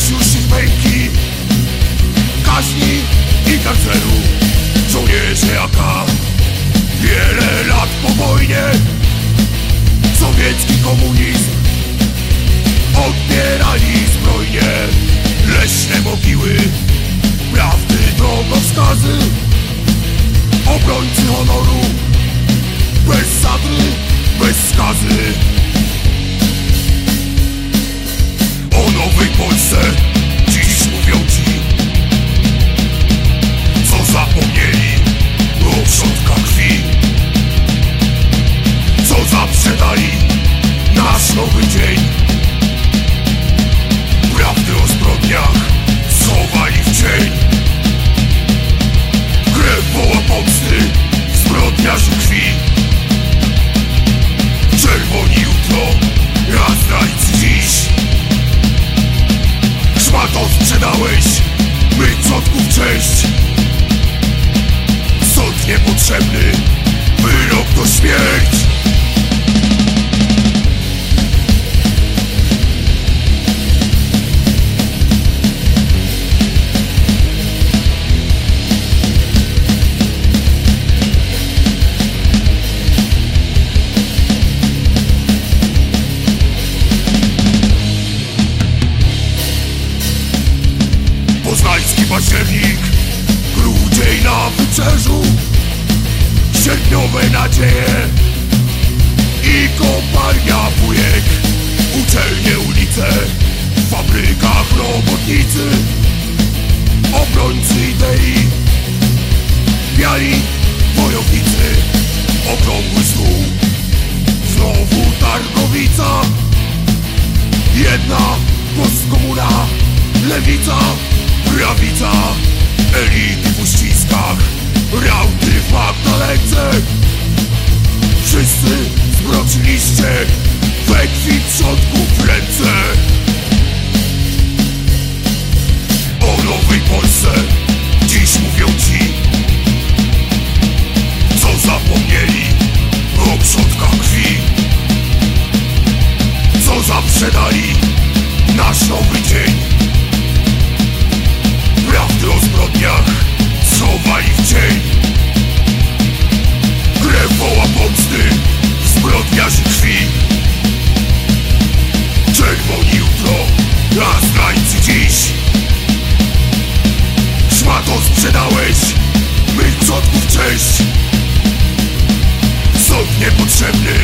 Spośród męki Kaźni i karcelu Żołnierze jaka Wiele lat po wojnie. Sowiecki komunizm Odbierali zbrojnie. Leśne mogiły Prawdy drogowskazy. Obrońcy honoru Bez sadry, bez skazy nowej Polsce śmierć Poznański październik Grudzień na wybrzeżu Sierpniowe nadzieje. I kopalnia bujek Uczelnie, ulice W fabrykach robotnicy Obrońcy idei Biali wojownicy Okrągły stół Znowu targowica Jedna postkomuna Lewica, prawica Elity w uściskach Rauty pak na ręce. Wszyscy zbroczyliście we krwi przodków ręce. O nowej Polsce dziś mówią ci Co zapomnieli o przodkach krwi. Co zaprzedali nasz nowy dzień. Prawdy o zbrodniach schowali w cień. Волшебник